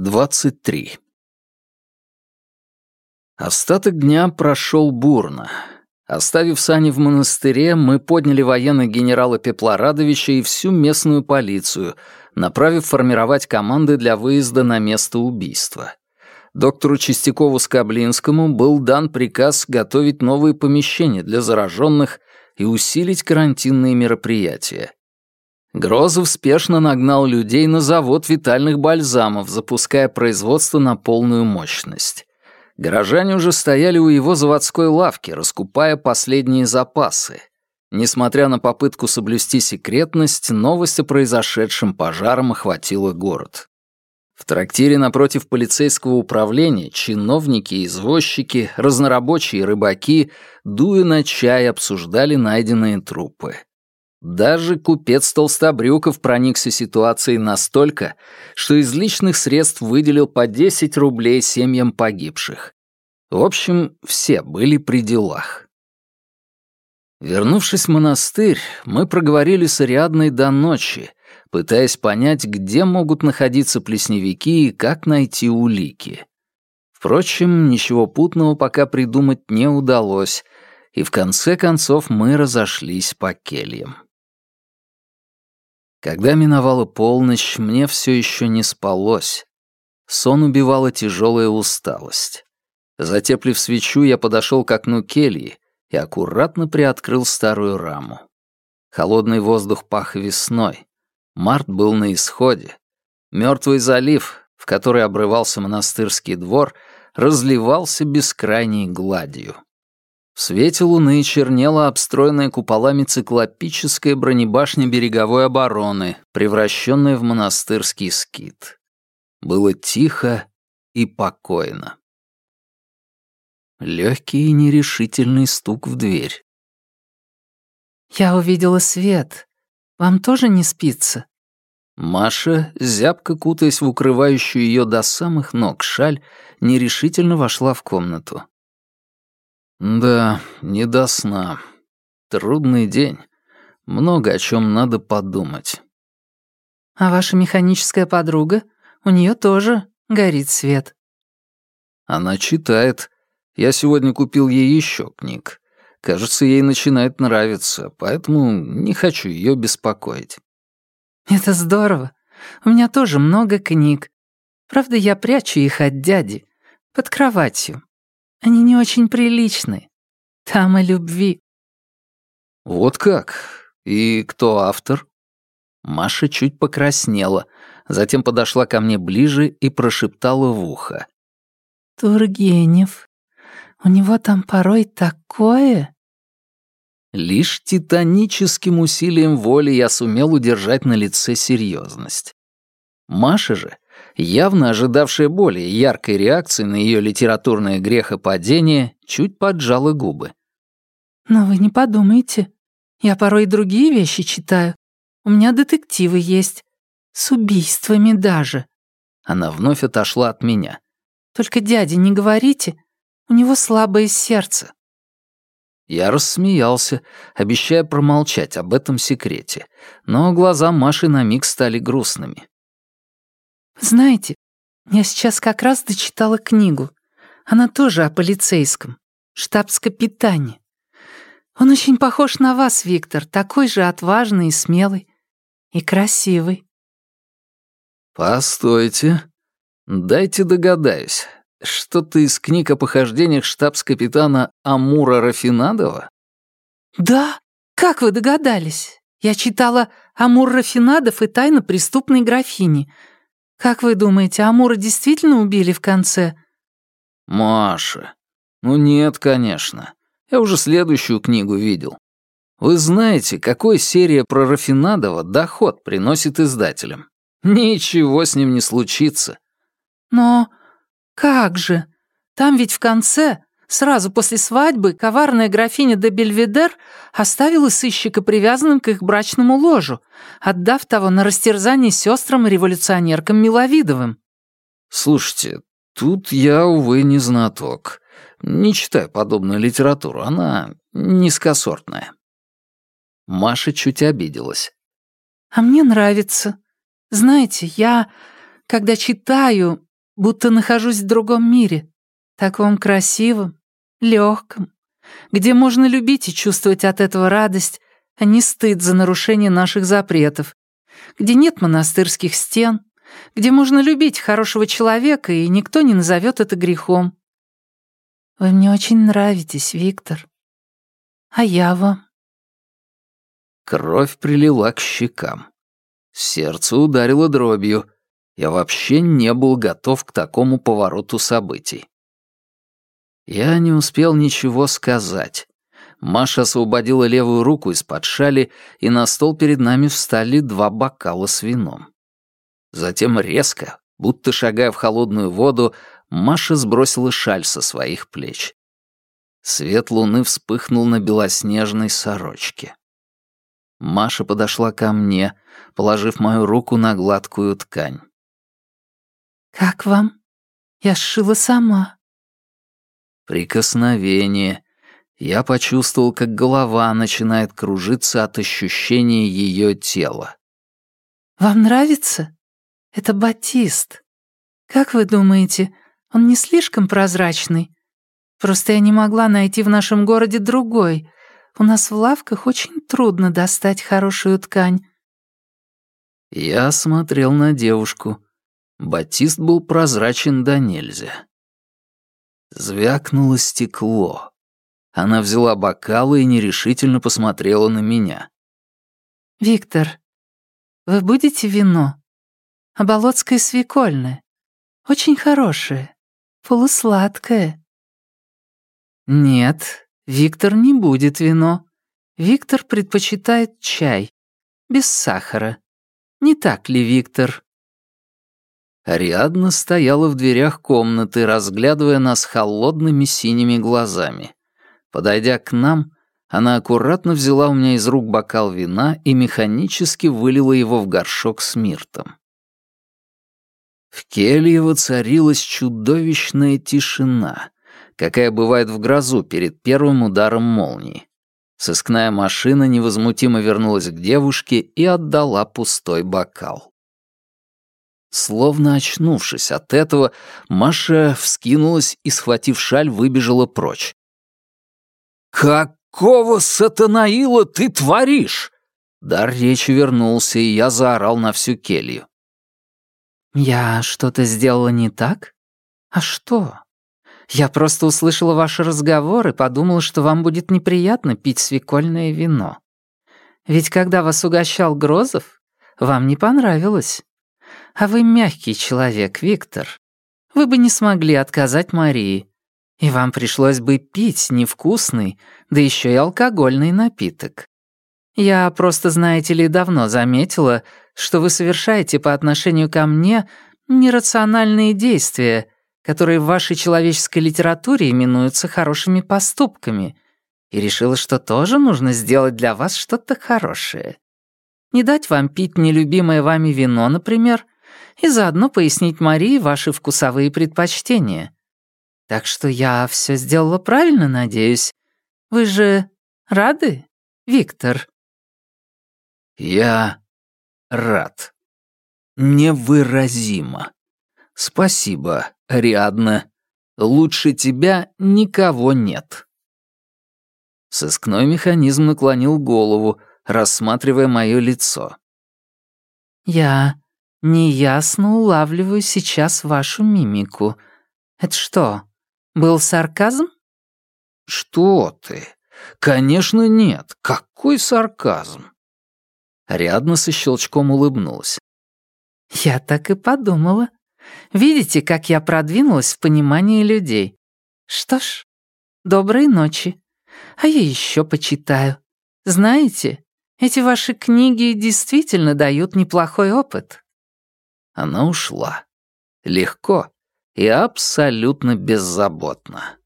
23. Остаток дня прошел бурно. Оставив сани в монастыре, мы подняли военных генерала Пеплорадовича и всю местную полицию, направив формировать команды для выезда на место убийства. Доктору Чистякову-Скоблинскому был дан приказ готовить новые помещения для зараженных и усилить карантинные мероприятия. Грозов спешно нагнал людей на завод витальных бальзамов, запуская производство на полную мощность. Горожане уже стояли у его заводской лавки, раскупая последние запасы. Несмотря на попытку соблюсти секретность, новость о произошедшем пожаром охватила город. В трактире напротив полицейского управления чиновники, извозчики, разнорабочие рыбаки, дуя на чай, обсуждали найденные трупы. Даже купец Толстобрюков проникся ситуацией настолько, что из личных средств выделил по 10 рублей семьям погибших. В общем, все были при делах. Вернувшись в монастырь, мы проговорили с Ариадной до ночи, пытаясь понять, где могут находиться плесневики и как найти улики. Впрочем, ничего путного пока придумать не удалось, и в конце концов мы разошлись по кельям. Когда миновала полночь, мне все еще не спалось. Сон убивала тяжелая усталость. Затеплив свечу, я подошел к окну кельи и аккуратно приоткрыл старую раму. Холодный воздух пах весной. Март был на исходе. Мертвый залив, в который обрывался монастырский двор, разливался бескрайней гладью. В свете луны чернела обстроенная куполами циклопическая бронебашня береговой обороны, превращенная в монастырский скит. Было тихо и покойно. Легкий и нерешительный стук в дверь. «Я увидела свет. Вам тоже не спится?» Маша, зябко кутаясь в укрывающую ее до самых ног шаль, нерешительно вошла в комнату. Да, не до сна. Трудный день. Много о чем надо подумать. А ваша механическая подруга? У нее тоже горит свет. Она читает. Я сегодня купил ей еще книг. Кажется, ей начинает нравиться, поэтому не хочу ее беспокоить. Это здорово. У меня тоже много книг. Правда, я прячу их от дяди. Под кроватью. Они не очень приличны. Там о любви». «Вот как? И кто автор?» Маша чуть покраснела, затем подошла ко мне ближе и прошептала в ухо. «Тургенев. У него там порой такое...» Лишь титаническим усилием воли я сумел удержать на лице серьезность. Маша же явно ожидавшая более яркой реакции на ее литературное грехопадение, чуть поджала губы. «Но вы не подумайте. Я порой и другие вещи читаю. У меня детективы есть. С убийствами даже». Она вновь отошла от меня. «Только дяде не говорите. У него слабое сердце». Я рассмеялся, обещая промолчать об этом секрете, но глаза Маши на миг стали грустными. Знаете, я сейчас как раз дочитала книгу. Она тоже о полицейском. Штабс-капитане. Он очень похож на вас, Виктор, такой же отважный и смелый. И красивый. Постойте. Дайте догадаюсь. Что-то из книг о похождениях штабс-капитана Амура Рафинадова? Да, как вы догадались? Я читала «Амур Рафинадов и тайна преступной графини», «Как вы думаете, Амура действительно убили в конце?» «Маша, ну нет, конечно. Я уже следующую книгу видел. Вы знаете, какой серия про Рафинадова доход приносит издателям? Ничего с ним не случится». «Но как же? Там ведь в конце Сразу после свадьбы коварная графиня де Бельведер оставила сыщика привязанным к их брачному ложу, отдав того на растерзание сестрам-революционеркам Миловидовым. «Слушайте, тут я, увы, не знаток. Не читаю подобную литературу, она низкосортная». Маша чуть обиделась. «А мне нравится. Знаете, я, когда читаю, будто нахожусь в другом мире, таком красивом, легком, где можно любить и чувствовать от этого радость, а не стыд за нарушение наших запретов, где нет монастырских стен, где можно любить хорошего человека, и никто не назовет это грехом. Вы мне очень нравитесь, Виктор. А я вам. Кровь прилила к щекам. Сердце ударило дробью. Я вообще не был готов к такому повороту событий. Я не успел ничего сказать. Маша освободила левую руку из-под шали, и на стол перед нами встали два бокала с вином. Затем резко, будто шагая в холодную воду, Маша сбросила шаль со своих плеч. Свет луны вспыхнул на белоснежной сорочке. Маша подошла ко мне, положив мою руку на гладкую ткань. «Как вам? Я сшила сама». Прикосновение, я почувствовал, как голова начинает кружиться от ощущения ее тела. «Вам нравится? Это батист. Как вы думаете, он не слишком прозрачный? Просто я не могла найти в нашем городе другой. У нас в лавках очень трудно достать хорошую ткань». Я смотрел на девушку. Батист был прозрачен до нельзя. Звякнуло стекло. Она взяла бокалы и нерешительно посмотрела на меня. «Виктор, вы будете вино? Оболоцкое свекольное. Очень хорошее. Полусладкое». «Нет, Виктор не будет вино. Виктор предпочитает чай. Без сахара. Не так ли, Виктор?» Ариадна стояла в дверях комнаты, разглядывая нас холодными синими глазами. Подойдя к нам, она аккуратно взяла у меня из рук бокал вина и механически вылила его в горшок с миртом. В келье воцарилась чудовищная тишина, какая бывает в грозу перед первым ударом молнии. Сыскная машина невозмутимо вернулась к девушке и отдала пустой бокал. Словно очнувшись от этого, Маша вскинулась и, схватив шаль, выбежала прочь. «Какого сатанаила ты творишь?» Дар речи вернулся, и я заорал на всю келью. «Я что-то сделала не так? А что? Я просто услышала ваш разговор и подумала, что вам будет неприятно пить свекольное вино. Ведь когда вас угощал Грозов, вам не понравилось. А вы мягкий человек, Виктор. Вы бы не смогли отказать Марии. И вам пришлось бы пить невкусный, да еще и алкогольный напиток. Я просто, знаете ли, давно заметила, что вы совершаете по отношению ко мне нерациональные действия, которые в вашей человеческой литературе именуются хорошими поступками, и решила, что тоже нужно сделать для вас что-то хорошее. Не дать вам пить нелюбимое вами вино, например, и заодно пояснить Марии ваши вкусовые предпочтения. Так что я все сделала правильно, надеюсь. Вы же рады, Виктор?» «Я рад. Невыразимо. Спасибо, Ариадна. Лучше тебя никого нет». Сыскной механизм наклонил голову, рассматривая мое лицо. «Я неясно улавливаю сейчас вашу мимику. Это что, был сарказм? Что ты? Конечно, нет. Какой сарказм? Рядно со щелчком улыбнулась. Я так и подумала. Видите, как я продвинулась в понимании людей. Что ж, доброй ночи. А я еще почитаю. Знаете, эти ваши книги действительно дают неплохой опыт. Она ушла. Легко, и абсолютно беззаботно.